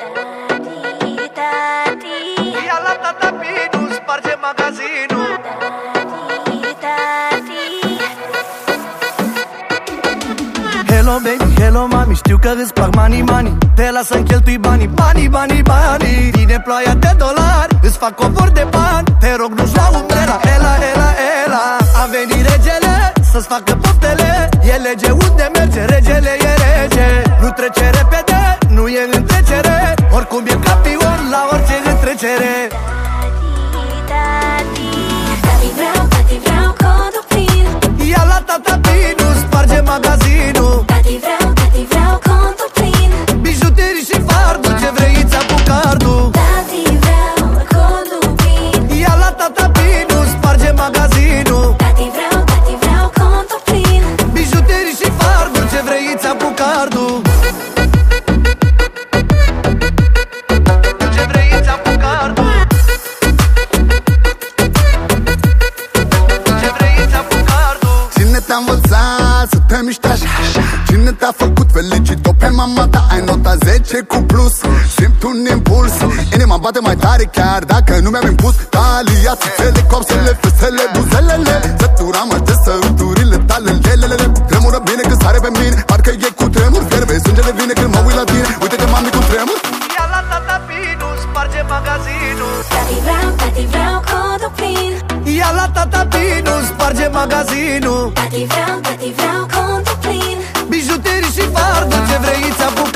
Tati, tati, Ia la tata Pinu, sparge magazinul. Tati, tati. Hello baby, hello mami, știu că îți plac money money Te las să cheltui banii, banii, banii, banii. Vine ploaia de dolari, îți fac covor de bani. Te rog nu-și la umbrela, ela, ela, ela. A venit regele, să-ți facă poftele E lege unde merge, regele e rege. Nu trece orice întrecere Tati, tati vreau, tati vreau codul plin Ia la tata Pinu, sparge magazinul. Tati vreau, tati vreau codul plin Bijuterii și fardul, ce vrei îți apuc cardul. Tati vreau codul plin Ia la tata Pinu, sparge magazinul. Tati vreau, tati vreau codul plin Bijuterii și fardul, ce vrei îți apuc te-a învățat să te miști așa? Cine te-a făcut felicito? Pe mama ta? Ai nota 10 cu plus. Simt un impuls Inima bate mai tare chiar dacă nu mi-am impus Talia, țuțele, copsele, fesele, buzelele Sătura mă de săruturile tale, lelele Tremură bine când sare pe mine Parcă e cu tremur, fierbe Sângele vine când mă uit la tine. Uite-te mami cum tremur. Ia la tata Pinu, sparge magazinul. Tati vreau, tati vreau codul plin Ia la tata Tinu, sparge magazinul. Tati vreau, tati vreau contul plin. Bijuterii și fardul, ce vrei ți-a cu